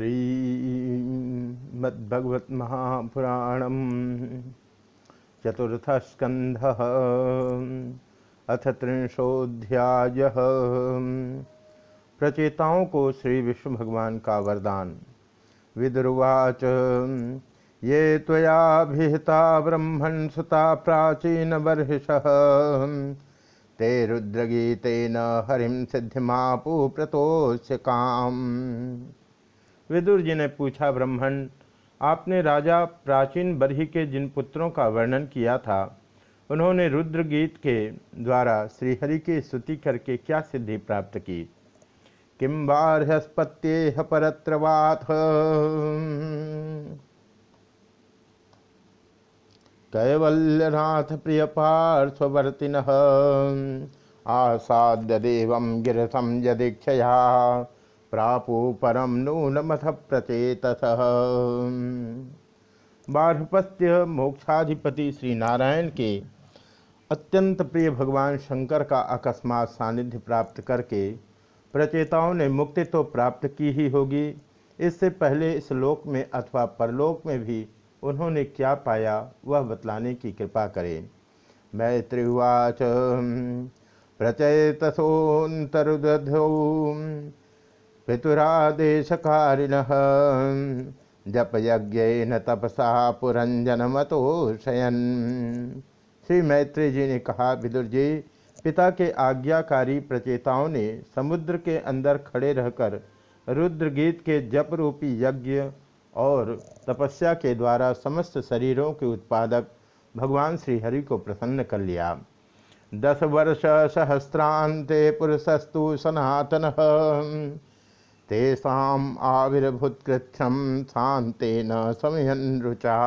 श्रीमद्भगवत महापुराणम चतुर्थ स्कंध अथ त्रिंशोध्याय प्रचेताओं को श्री विष्णु भगवान का वरदान। विदुर्वाच, ये त्वयाभिहिता ब्रह्मण सुता प्राचीन बर्ष ते रुद्रगीतेन हरिम सिद्धिमापु प्रतोष्य काम विदुर जी ने पूछा, ब्रह्मण, आपने राजा प्राचीन बरही के जिन पुत्रों का वर्णन किया था, उन्होंने रुद्र गीत के द्वारा श्रीहरि की स्तुति करके क्या सिद्धि प्राप्त की? किम बारहस्पत्ये परत्रवाथ? कैवल्यनाथ प्रिय पार्श्ववर्तिन, आसाद्य देव गिरसम यदीक्षया। प्रापु परम नूनमथ प्रचेतस। बारहपत्य मोक्षाधिपति श्री नारायण के अत्यंत प्रिय भगवान शंकर का अकस्मात सानिध्य प्राप्त करके प्रचेताओं ने मुक्ति तो प्राप्त की ही होगी। इससे पहले इस लोक में अथवा परलोक में भी उन्होंने क्या पाया, वह बतलाने की कृपा करें। मैं मैत्रिवाच प्रचेतसोन्तरुदधौ पितुरादेशकारिण। जप यज्ञ न तपसा पुरंजनमतोषयन श्री मैत्री जी ने कहा, विदुर जी, पिता के आज्ञाकारी प्रचेताओं ने समुद्र के अंदर खड़े रहकर रुद्रगीत के जप रूपी यज्ञ और तपस्या के द्वारा समस्त शरीरों के उत्पादक भगवान श्रीहरि को प्रसन्न कर लिया। दस वर्ष सहस्रांते पुरुषस्तु सनातन। तेषा आविर्भूतकृत्यम शांते न समयन रुचा।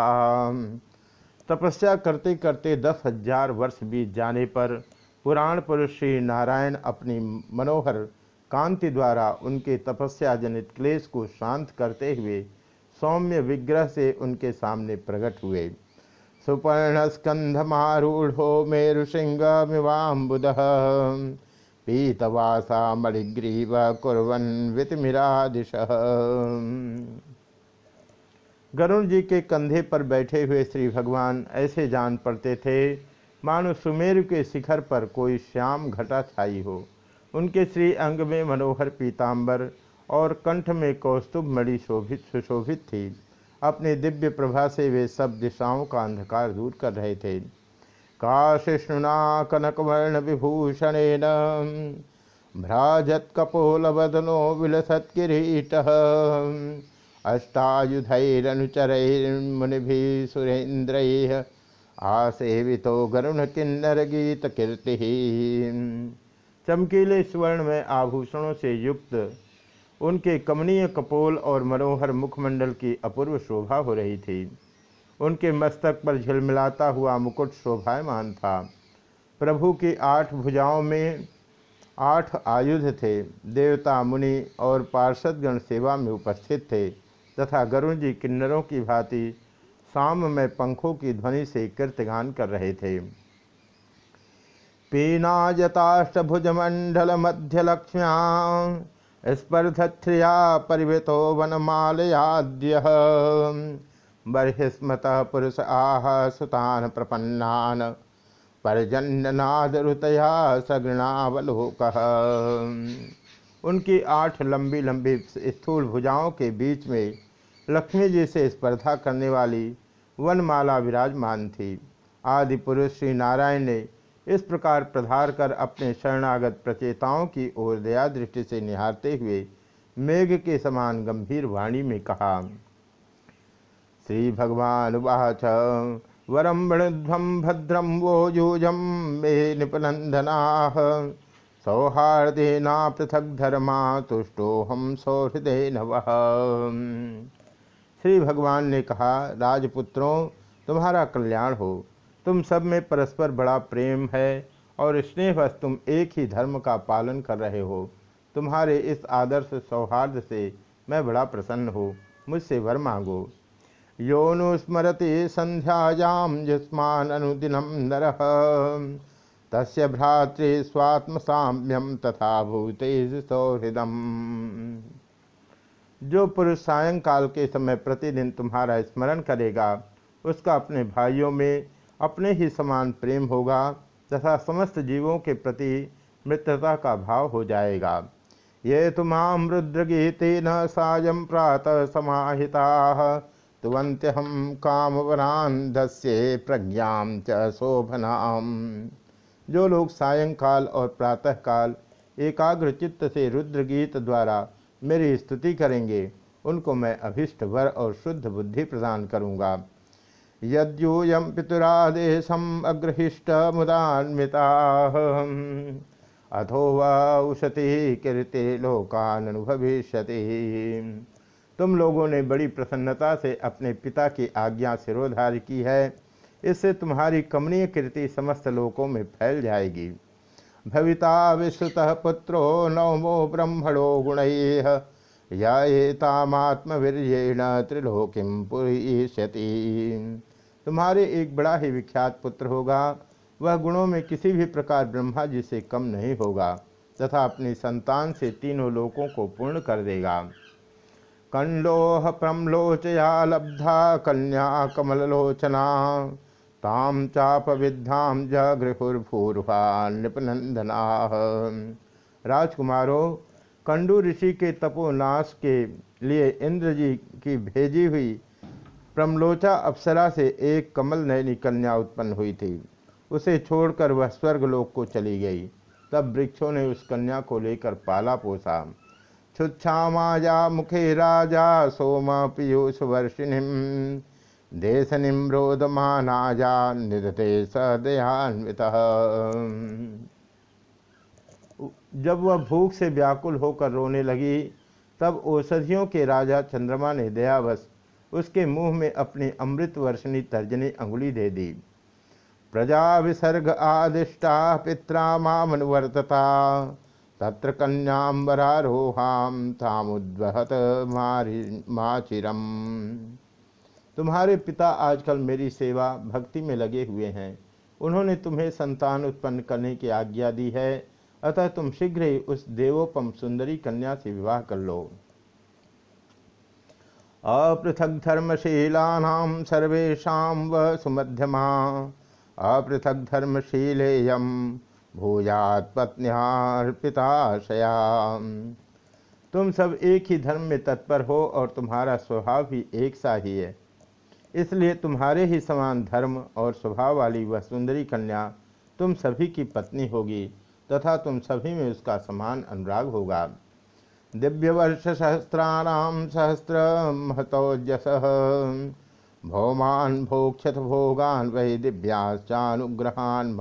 तपस्या करते करते दस हज़ार वर्ष बीत जाने पर पुराण पुरुष श्री नारायण अपनी मनोहर कांति द्वारा उनके तपस्या जनित क्लेश को शांत करते हुए सौम्य विग्रह से उनके सामने प्रकट हुए। सुपर्ण स्कंधमारूढ़ो मेरुसिंहमिवाम्बुद पीतवासा मणिग्रीव कुरन वितमिरादिश। गरुण जी के कंधे पर बैठे हुए श्री भगवान ऐसे जान पड़ते थे, मानो सुमेरु के शिखर पर कोई श्याम घटा छाई हो। उनके श्री अंग में मनोहर पीताम्बर और कंठ में कौस्तुभ मणि शोभित, सुशोभित थी। अपने दिव्य प्रभा से वे सब दिशाओं का अंधकार दूर कर रहे थे। काशिष्णुना कनकवर्ण विभूषण भ्राजत कपोलवदनो विलसत किरीट अष्टायुधैरनुचरैर्मुनिभि सुरेन्द्र आसेवितो गरुण किन्नर गीत कीर्ति चमकीले स्वर्ण में आभूषणों से युक्त उनके कमनीय कपोल और मनोहर मुखमंडल की अपूर्व शोभा हो रही थी। उनके मस्तक पर झिलमिलाता हुआ मुकुट शोभायमान था। प्रभु की आठ भुजाओं में आठ आयुध थे। देवता, मुनि और पार्षदगण सेवा में उपस्थित थे तथा गरुण जी किन्नरों की भांति शाम में पंखों की ध्वनि से कीर्तगान कर रहे थे। पीनाजताष्टभुजमंडल मध्य लक्ष्म्या स्पर्धत्रिया परिवृतो वनमालयाद्य। बर्हिस्मत पुरुष आह सुतान प्रपन्नान पर्जन्यनादरुतया सगृणावलोक। उनकी आठ लंबी लंबी स्थूल भुजाओं के बीच में लक्ष्मी जी से स्पर्धा करने वाली वनमाला विराजमान थी। आदि पुरुष श्री नारायण ने इस प्रकार प्रधार कर अपने शरणागत प्रचेताओं की ओर दया दृष्टि से निहारते हुए मेघ के समान गंभीर वाणी में कहा श्री भगवान वाच वरम वृणध्वम भद्रम वो यूजम मे निपनंदना सौहार्देना पृथक धर्मा तुष्टो हम सौहृदय नव। श्री भगवान ने कहा, राजपुत्रों, तुम्हारा कल्याण हो। तुम सब में परस्पर बड़ा प्रेम है और स्नेहवश तुम एक ही धर्म का पालन कर रहे हो। तुम्हारे इस आदर्श सौहार्द से मैं बड़ा प्रसन्न हूँ। मुझसे वर मांगो। योनुस्मरति संध्यायाम युष्मान अनुदिनम नर। तस्य भ्रातृ स्वात्म साम्यम तथा भूते सौहृदम। जो पुरुष सायंकाल के समय प्रतिदिन तुम्हारा स्मरण करेगा, उसका अपने भाइयों में अपने ही समान प्रेम होगा तथा समस्त जीवों के प्रति मित्रता का भाव हो जाएगा। ये तुमाम रुद्रगीते न सायं प्रातः समाहिता। तुवंत्यहम कामवरांधस्य प्रज्ञा च शोभनाम। जो लोग सायंकाल और प्रातःकाल एकाग्र चित्त से रुद्र गीत द्वारा मेरी स्तुति करेंगे, उनको मैं अभिष्ट वर और शुद्ध बुद्धि प्रदान करूँगा। यद्यूयम पितुरादेशम अग्रहिष्ट मुदान्विता। अथो वषति कीर्ति लोकान अनुभविष्यति तुम लोगों ने बड़ी प्रसन्नता से अपने पिता की आज्ञा सिरोधार की है। इससे तुम्हारी कमनीय कृति समस्त लोकों में फैल जाएगी। भविता विश्रुत पुत्रो नवमो ब्रह्मणो गुण यात्मवीर्येण त्रिलोकिम पुष्यति तुम्हारे एक बड़ा ही विख्यात पुत्र होगा। वह गुणों में किसी भी प्रकार ब्रह्मा जी से कम नहीं होगा तथा अपनी संतान से तीनों लोकों को पूर्ण कर देगा। कंडोह प्रमलोचया लब्धा कन्या कमलोचना ताम चाप विद्याम जगृहुर्भूर्वा नृपनंदना राजकुमारों, कंडू ऋषि के तपोनाश के लिए इंद्र जी की भेजी हुई प्रमलोचा अप्सरा से एक कमल नयनी कन्या उत्पन्न हुई थी। उसे छोड़कर वह स्वर्गलोक को चली गई। तब वृक्षों ने उस कन्या को लेकर पाला पोसा। छुच्छामाया मुखे राजा, सोमा पीयूष वर्षिणी। देश निम्रोदमानाजा निधते सदयान्वित जब वह भूख से व्याकुल होकर रोने लगी, तब औषधियों के राजा चंद्रमा ने दयावश उसके मुँह में अपनी अमृत वर्षणी तर्जनी अंगुली दे दी। प्रजा विसर्ग आदिष्टा, पित्रा मामनुवर्तता। तत्र कन्याम्बरारोहाम थामुद्वहत माचिरम। तुम्हारे पिता आजकल मेरी सेवा भक्ति में लगे हुए हैं। उन्होंने तुम्हें संतान उत्पन्न करने की आज्ञा दी है। अतः तुम शीघ्र ही उस देवोपम सुंदरी कन्या से विवाह कर लो। अपृथक धर्मशीला सर्वेशा व सुमध्यमा। अपृथक धर्मशीलेयम भूयात पत्न्यार्पिताशया तुम सब एक ही धर्म में तत्पर हो और तुम्हारा स्वभाव भी एक सा ही है। इसलिए तुम्हारे ही समान धर्म और स्वभाव वाली वह सुंदरी कन्या तुम सभी की पत्नी होगी तथा तुम सभी में उसका समान अनुराग होगा। दिव्य वर्ष सहस्राणाम सहस्र महतोजस भौमान भोक्षत भोगान वही दिव्याचानुग्रहान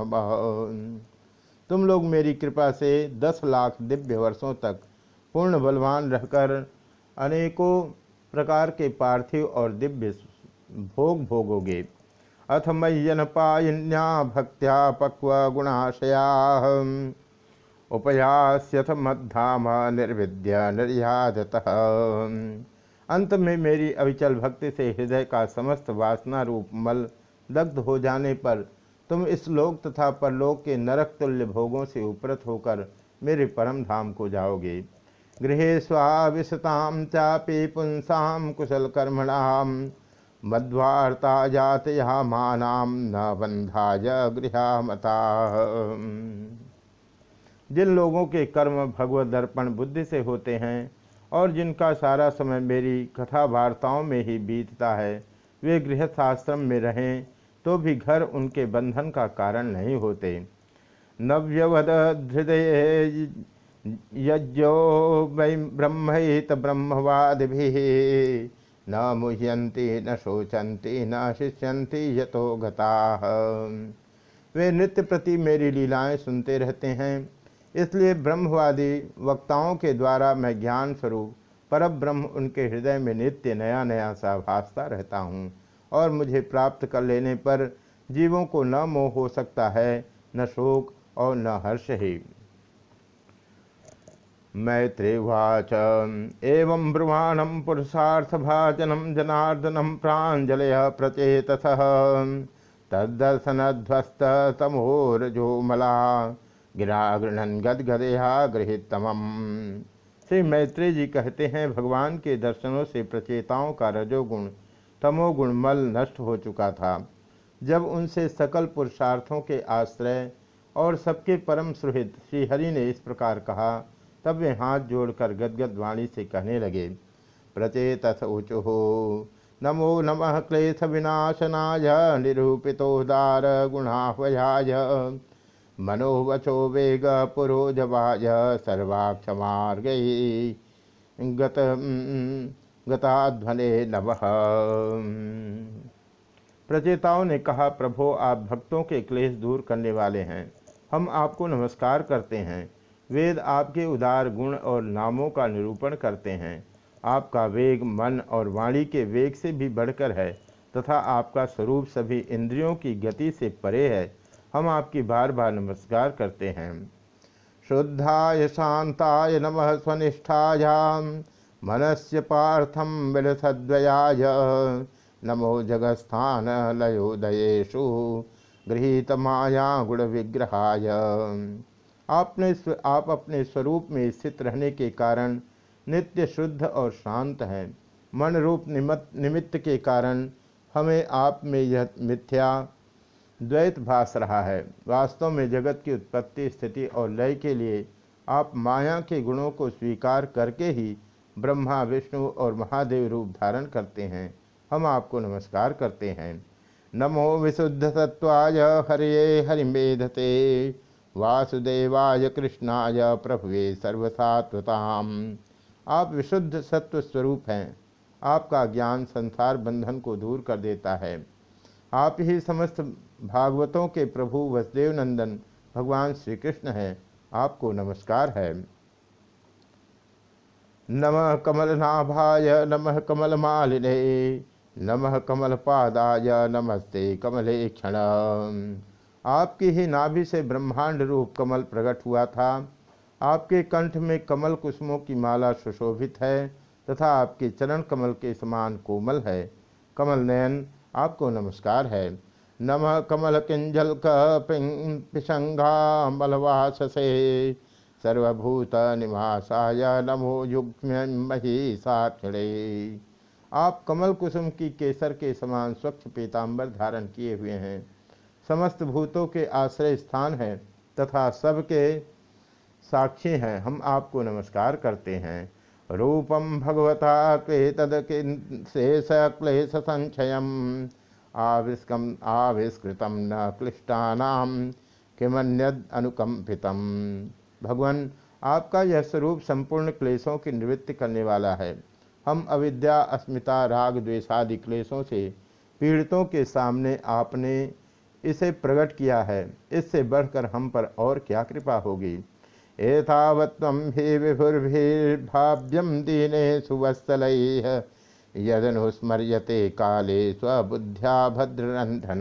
तुम लोग मेरी कृपा से दस लाख दिव्य वर्षों तक पूर्ण बलवान रहकर अनेकों प्रकार के पार्थिव और दिव्य भोग भोगोगे। अथ मय्यन पायन्या भक्त्या पक्व गुणाशया। उपयास्यथ मद्धाम निर्विद्या निर्यादतः अंत में मेरी अविचल भक्ति से हृदय का समस्त वासना रूप मल दग्ध हो जाने पर तुम इस लोक तथा परलोक के नरक तुल्य भोगों से उपरत होकर मेरे परम धाम को जाओगे। गृह स्वाविशताम चापी पुंसाम कुशल कर्मणाम मध्वार्ता जात मानाम न बंधाय गृहमता। जिन लोगों के कर्म भगवत दर्पण बुद्धि से होते हैं और जिनका सारा समय मेरी कथा वार्ताओं में ही बीतता है, वे गृहस्थाश्रम में रहें तो भी घर उनके बंधन का कारण नहीं होते। नव्यवद हृदय यज्ञो ब्रह्मित ब्रह्मवाद भी न मुह्यंती न शोचंती न शिष्यंती यथो गता। वे नृत्य प्रति मेरी लीलाएँ सुनते रहते हैं। इसलिए ब्रह्मवादी वक्ताओं के द्वारा मैं ज्ञान स्वरूप पर ब्रह्म उनके हृदय में नित्य नया नया सा भासता रहता हूँ। और मुझे प्राप्त कर लेने पर जीवों को न मोह हो सकता है, न शोक और न हर्ष ही। मैत्रेवाच, एवं ब्रुवाणम पुरुषार्थभाजनम जनार्दनम प्राजलय प्रचेतस। तदर्शनध्वस्त तमोरजोमला गिरा गृहण गदगदया गृहितम श्री मैत्री जी कहते हैं, भगवान के दर्शनों से प्रचेताओं का रजोगुण तमोगुण मल नष्ट हो चुका था। जब उनसे सकल पुरुषार्थों के आश्रय और सबके परम सुहृद श्रीहरि ने इस प्रकार कहा, तब वे हाथ जोड़कर गदगद वाणी से कहने लगे प्रचेत ऊचुहो नमो नमः क्लेश विनाशनाय निरूपितोदार गुणाह्वयाय, मनोवचो वेग पुरोजवाय, सर्वाक्षमार्ग गत गताध्वने नमः। प्रचेताओं ने कहा, प्रभो, आप भक्तों के क्लेश दूर करने वाले हैं। हम आपको नमस्कार करते हैं। वेद आपके उदार गुण और नामों का निरूपण करते हैं। आपका वेग, मन और वाणी के वेग से भी बढ़कर है, तथा आपका स्वरूप सभी इंद्रियों की गति से परे है। हम आपकी बार बार नमस्कार करते हैं। शुद्धाय शांताय नमः स्वनिष्ठायाम। मनस्य पार्थम विलसद्वयाय। नमो जगस्थान लयोदयेशु गृहीत माया गुण विग्रहाय। आपने आप अपने स्वरूप में स्थित रहने के कारण नित्य शुद्ध और शांत हैं। मन रूप निमित्त के कारण हमें आप में यह मिथ्या द्वैत भास रहा है। वास्तव में जगत की उत्पत्ति, स्थिति और लय के लिए आप माया के गुणों को स्वीकार करके ही ब्रह्मा, विष्णु और महादेव रूप धारण करते हैं। हम आपको नमस्कार करते हैं। नमो विशुद्ध सत्वाय हरे हरिमेधते वासुदेवाय कृष्णाय प्रभुवे सर्वसात्वताम। आप विशुद्ध सत्व स्वरूप हैं। आपका ज्ञान संसार बंधन को दूर कर देता है। आप ही समस्त भागवतों के प्रभु वसुदेव नंदन भगवान श्री कृष्ण हैं। आपको नमस्कार है। नमः कमलनाभाय, नमः कमलमालिने, नमः कमलपादाय, नमस्ते कमले क्षण आपकी ही नाभि से ब्रह्मांड रूप कमल प्रकट हुआ था। आपके कंठ में कमल कुसुमों की माला सुशोभित है तथा आपके चरण कमल के समान कोमल है। कमल नयन, आपको नमस्कार है। नम कमल किंजल पिशंगा मलवास से सर्वभूत निवासाय नमो युग्म महिषाक्षणे आप कमल कुसुम की केसर के समान स्वच्छ पीताम्बर धारण किए हुए हैं। समस्त भूतों के आश्रय स्थान है तथा सबके साक्षी हैं। हम आपको नमस्कार करते हैं। रूपम भगवता शेष क्लेश संचय आविष्कम, आविष्कृतम न क्लिष्टानाम किमन्यद अनुकंपितम भगवान आपका यह स्वरूप संपूर्ण क्लेशों की निवृत्ति करने वाला है। हम अविद्या, अस्मिता, राग द्वेषादि क्लेशों से पीड़ितों के सामने आपने इसे प्रकट किया है। इससे बढ़कर हम पर और क्या कृपा होगी? एतावत्वं हि विभुर्भिर्भाव्यं दीने सुवत्सल। यदनुस्मर्यते काले स्वबुद्ध्या भद्ररंधन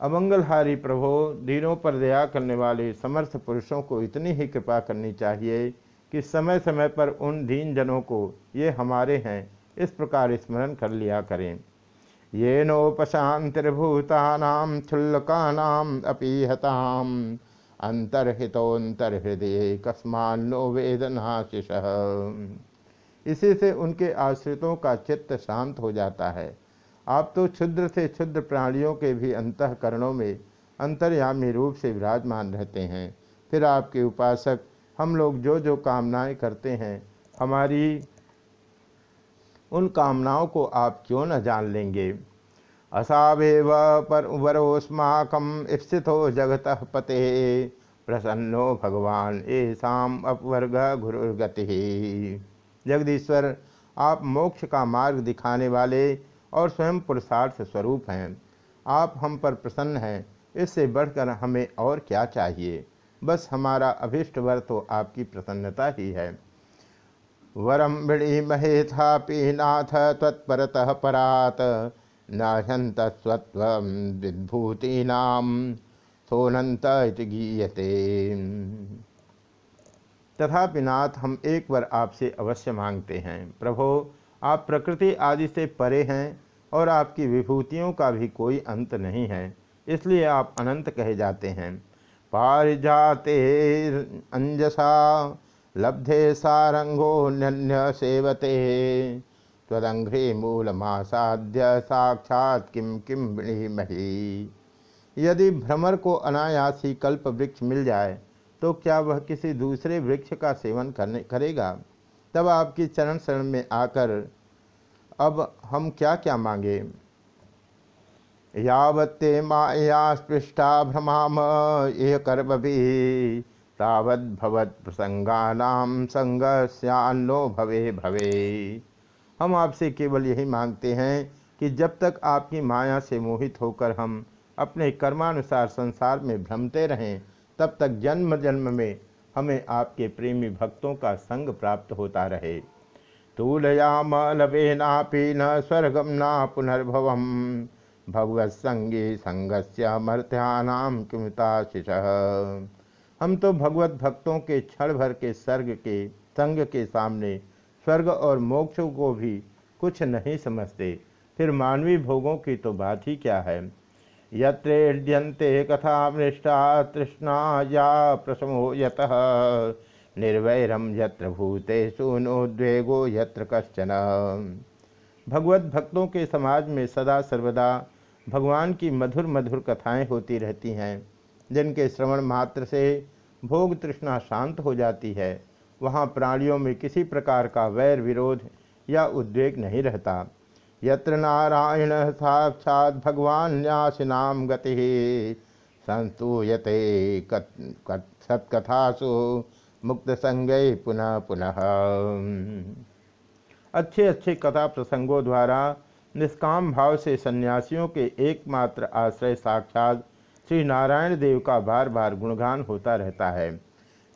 अमंगलहारी प्रभो, दीनों पर दया करने वाले समर्थ पुरुषों को इतनी ही कृपा करनी चाहिए कि समय समय पर उन दीन जनों को ये हमारे हैं, इस प्रकार स्मरण कर लिया करें। ये नोपशांतिर्भूतानाम क्षुल्लकानाम अपीहताम अंतर्हितोन्तर्हृदय कस्मान्नो वेदनाशिष। इसी से उनके आश्रितों का चित्त शांत हो जाता है। आप तो क्षुद्र से क्षुद्र प्राणियों के भी अंतकरणों में अंतर्यामी रूप से विराजमान रहते हैं। फिर आपके उपासक हम लोग जो जो कामनाएँ करते हैं, हमारी उन कामनाओं को आप क्यों न जान लेंगे? असावेव पर वरोस्माकम स्थितो जगत पते। प्रसन्नो भगवान ऐसाम अपवर्ग गुरुगति जगदीश्वर, आप मोक्ष का मार्ग दिखाने वाले और स्वयं पुरुषार्थ स्वरूप हैं। आप हम पर प्रसन्न हैं, इससे बढ़कर हमें और क्या चाहिए? बस हमारा अभिष्ट वर तो आपकी प्रसन्नता ही है। वरम महे था नाथ तत्परतः परात नाहंत स्वत्व विभूतीनाम सोनंत गीयते। तथापि नाथ, हम एक बार आपसे अवश्य मांगते हैं। प्रभो आप प्रकृति आदि से परे हैं और आपकी विभूतियों का भी कोई अंत नहीं है, इसलिए आप अनंत कहे जाते हैं। पारिजाते अंजसा, लब्धे सारंगोन्य सेवते। त्वदंघ्रे मूलमासाद्य साक्षात किम किम मही यदि भ्रमर को अनायास ही कल्प वृक्ष मिल जाए तो क्या वह किसी दूसरे वृक्ष का सेवन करने करेगा? तब आपकी चरण शरण में आकर अब हम क्या क्या मांगे यावत्ते माया स्पृष्टा भ्रमाम यह कर्म भी तावत प्रसंगानाम संग सन्नो भवे भवे। हम आपसे केवल यही मांगते हैं कि जब तक आपकी माया से मोहित होकर हम अपने कर्मानुसार संसार में भ्रमते रहें, तब तक जन्म जन्म में हमें आपके प्रेमी भक्तों का संग प्राप्त होता रहे। तूलयाम लभे नापी न स्वर्गम ना पुनर्भव भगवत संगी संगस्य मर्त्यानाम किमताशिष। हम तो भगवत भक्तों के क्षण भर के सर्ग के, संग के सामने स्वर्ग और मोक्ष को भी कुछ नहीं समझते। फिर मानवीय भोगों की तो बात ही क्या है? यत्रेड्यन्ते कथा मृष्टा तृष्णा या प्रसमो यत। निर्वैरम यत्र भूतेषु नोद्वेगो यत्र कश्चन। भगवत भक्तों के समाज में सदा सर्वदा भगवान की मधुर मधुर कथाएँ होती रहती हैं, जिनके श्रवण मात्र से भोग तृष्णा शांत हो जाती है। वहाँ प्राणियों में किसी प्रकार का वैर विरोध या उद्वेग नहीं रहता। यत्र नारायण साक्षात भगवान न्यासिनाम गति संस्तूयते सत्कथासु मुक्त संगय पुनः पुनः। अच्छे अच्छे कथा प्रसंगों द्वारा निष्काम भाव से सन्यासियों के एकमात्र आश्रय साक्षात श्री नारायण देव का बार बार गुणगान होता रहता है।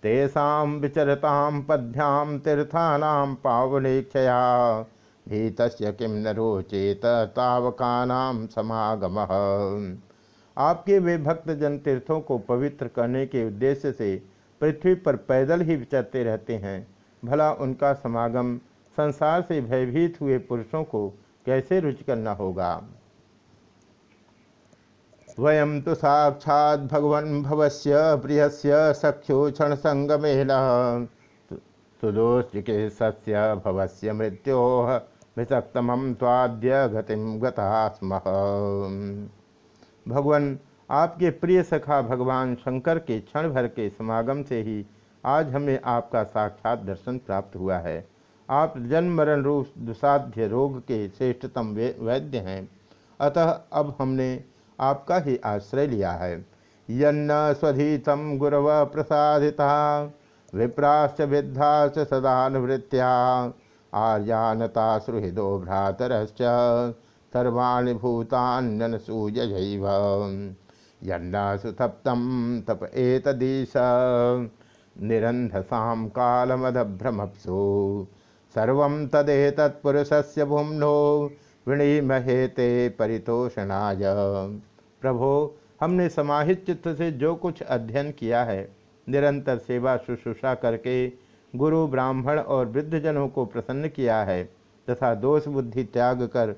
तेषा विचरताम पद्भ्याम तीर्थानाम पावनेक्षया भीत किम न रोचेत तावकानाम समागम। आपके वे भक्तजन तीर्थों को पवित्र करने के उद्देश्य से पृथ्वी पर पैदल ही विचरते रहते हैं। भला उनका समागम संसार से भयभीत हुए पुरुषों को कैसे रुचिकर न होगा? वयम तो साक्षात भगवन भवस्य प्रियस्य सख्यो क्षण संगमेन सुदोषिके सस्य भवस्य मृत्यो विषक्तम त्वाद्य गतिम गता स्म भगवान, आपके प्रिय सखा भगवान शंकर के क्षण भर के समागम से ही आज हमें आपका साक्षात दर्शन प्राप्त हुआ है। आप जन्म मरण रूप दुसाध्य रोग के श्रेष्ठतम वैद्य हैं। अतः अब हमने आपका ही आश्रय लिया है। यन्न स्वधीतम गुरव प्रसादिता विप्राश्च विद्धाश्च सदानुवृत्त्या। आर्यानता सुहृदो भ्रातरश्च सर्वाणि भूतान्यनसूयैव यन्ना सुतप्तं तप एतदीश। निरन्धसां कालमदभ्रमप्सु। सर्वं तदेतत्पुरुषस्य भुम्नो विणीमहे ते परितोषणाय। प्रभो, हमने समाहित चित्त से जो कुछ अध्ययन किया है, निरंतर सेवा शुश्रूषा करके गुरु ब्राह्मण और वृद्धजनों को प्रसन्न किया है, तथा दोष बुद्धि त्याग कर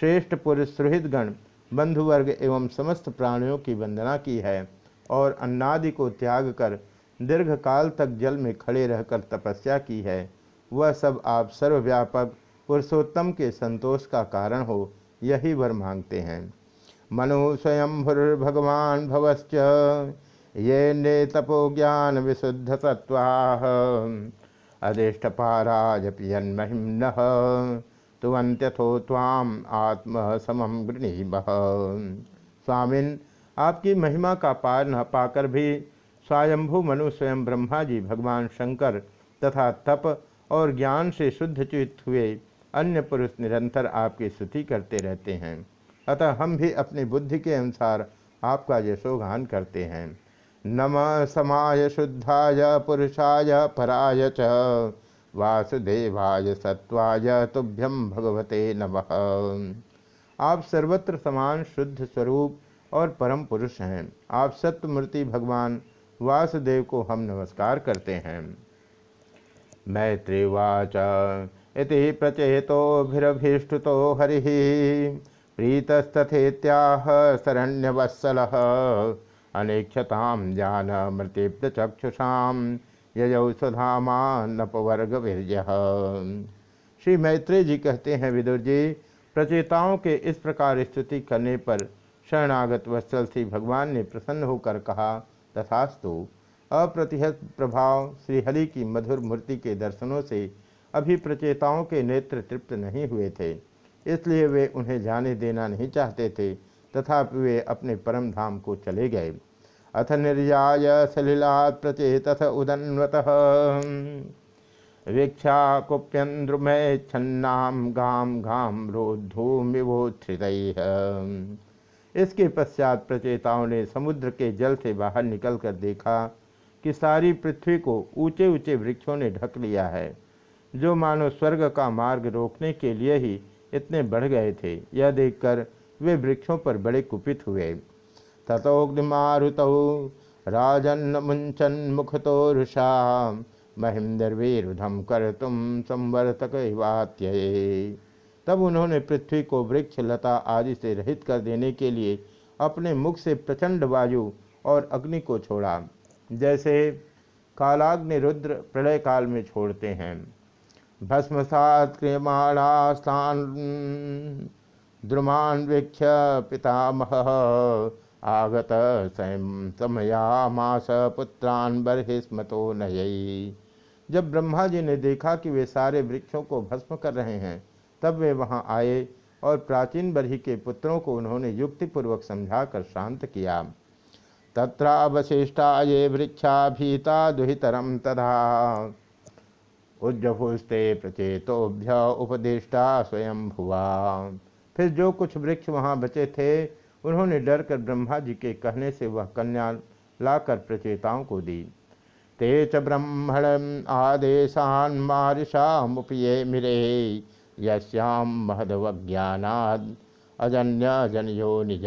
श्रेष्ठ पुरुष सुहृदगण बंधुवर्ग एवं समस्त प्राणियों की वंदना की है, और अन्नादि को त्याग कर दीर्घ काल तक जल में खड़े रहकर तपस्या की है। वह सब आप सर्वव्यापक पुरुषोत्तम के संतोष का कारण हो, यही वर मांगते हैं। मनु स्वयं भगवान भवश्च। ये ने तपो ज्ञान विशुद्ध सत्वाह सत्वा अदिष्टपाराजपियन महिम तुवंत्यथो ताम आत्म समम गृणीब स्वामिन, आपकी महिमा का पार न पाकर भी स्वयंभू मनु स्वयं ब्रह्मा जी भगवान शंकर तथा तप और ज्ञान से शुद्ध चित हुए अन्य पुरुष निरंतर आपकी स्तुति करते रहते हैं। अतः हम भी अपनी बुद्धि के अनुसार आपका यशोगान करते हैं। नम समाय शुद्धाय पुरुषाय पराय च। वासुदेवाय सत्वाय तुभ्यम भगवते नमः। आप सर्वत्र समान शुद्ध स्वरूप और परम पुरुष हैं। आप सत्यमूर्ति भगवान वासुदेव को हम नमस्कार करते हैं। मैत्रीवाच, इति प्रचेतोभिरभीष्टुतो हरि। प्रीतस्तथेत्याह शरण्यवत्सल। अनेक्षताम ज्ञान मृतिप्त चक्षुषाम यजौ सुधामा नपवर्ग वीर्य श्री मैत्रेय जी कहते हैं, विदुर जी, प्रचेताओं के इस प्रकार स्तुति करने पर शरणागत वत्सल से भगवान ने प्रसन्न होकर कहा, तथास्तु, अप्रतिहत प्रभाव श्रीहरि की मधुर मूर्ति के दर्शनों से अभी प्रचेताओं के नेत्र तृप्त नहीं हुए थे, इसलिए वे उन्हें जाने देना नहीं चाहते थे। तथापि वे अपने परम धाम को चले गए। अथ निर्याय सलिलात् प्रचेतथ उदन्वत। वीक्षा कुप्यन्द्रुमय छन्नाम गाम घाम रोधूमिवोत्थित इसके पश्चात प्रचेताओं ने समुद्र के जल से बाहर निकलकर देखा कि सारी पृथ्वी को ऊँचे ऊँचे वृक्षों ने ढक लिया है, जो मानो स्वर्ग का मार्ग रोकने के लिए ही इतने बढ़ गए थे। यह देखकर वे वृक्षों पर बड़े कुपित हुए। तथोग्निमारुत राजन्न मुंचन मुखतो ऋषा। महिंदर्वीरुधम कर तुम संवर्तक तब उन्होंने पृथ्वी को वृक्ष, लता आदि से रहित कर देने के लिए अपने मुख से प्रचंड वायु और अग्नि को छोड़ा। जैसे कालाग्नि रुद्र प्रलय काल में छोड़ते हैं। भस्मसात क्रियमाणास्थान द्रुमान वीक्ष पितामह। आगत स्वयं समयामास पुत्रान बर्हिस्मतो नयई जब ब्रह्मा जी ने देखा कि वे सारे वृक्षों को भस्म कर रहे हैं, तब वे वहाँ आए और प्राचीन बरही के पुत्रों को उन्होंने युक्तिपूर्वक समझाकर शांत किया। तत्रावशिष्टा ये वृक्षा भीता दुहितरम तथा। उज्जभुस्ते प्रचेतोभ्य उपदेष्टा स्वयं भुआ फिर जो कुछ वृक्ष वहाँ बचे थे, उन्होंने डर कर ब्रह्मा जी के कहने से वह कन्या लाकर प्रचेताओं को दी। ते च ब्रह्मण आदेशान मारिषा मुपिये मिरे यश्याम महदवज्ञानाद अजन्य जनयो निज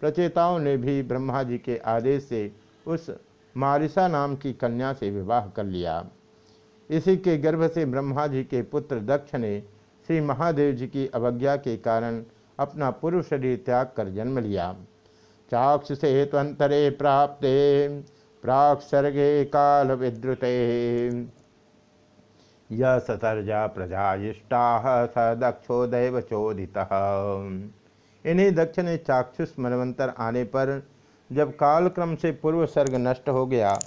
प्रचेताओं ने भी ब्रह्मा जी के आदेश से उस मारिसा नाम की कन्या से विवाह कर लिया। इसी के गर्भ से ब्रह्मा जी के पुत्र दक्ष ने श्री महादेव जी की अवज्ञा के कारण अपना पूर्व शरीर त्याग कर जन्म लिया। चाक्ष से त्वंतरे प्राप्ते, प्राक् सर्गे काल विद्रुते। यह सतर्जा स दक्षो दैव चोदित इन्हीं दक्ष ने चाक्षुष मनवंतर आने पर जब कालक्रम से पूर्व सर्ग नष्ट हो गया,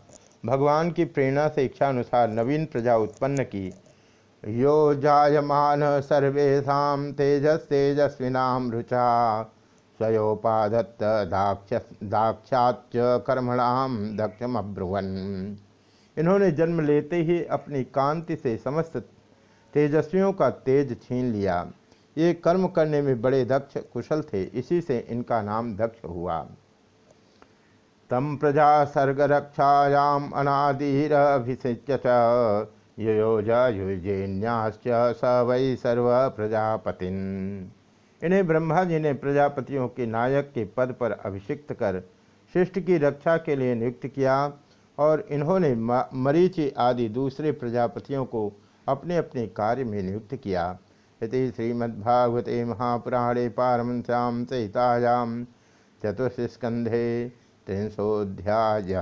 भगवान की प्रेरणा से इच्छा अनुसार नवीन प्रजा उत्पन्न की। यो जायमान सर्वेशा तेजस तेजस्विनाम रुचा। स्वयोपादत्त दाक्ष दाक्षाच कर्मणाम दक्षम अब्रुवन इन्होंने जन्म लेते ही अपनी कांति से समस्त तेजस्वियों का तेज छीन लिया। ये कर्म करने में बड़े दक्ष कुशल थे, इसी से इनका नाम दक्ष हुआ। तम प्रजा सर्ग रक्षायाम युजेन्याश्च स वै सर्व प्रजापतिन इन्हें ब्रह्मा जी ने प्रजापतियों के नायक के पद पर अभिषिक्त कर शिष्ट की रक्षा के लिए नियुक्त किया और इन्होंने मरीचि आदि दूसरे प्रजापतियों को अपने अपने कार्य में नियुक्त किया। इति श्रीमद्भागवते महापुराणे पारमश्याम सहितायाम चतुर्थस्कंधे त्रिंशोध्याय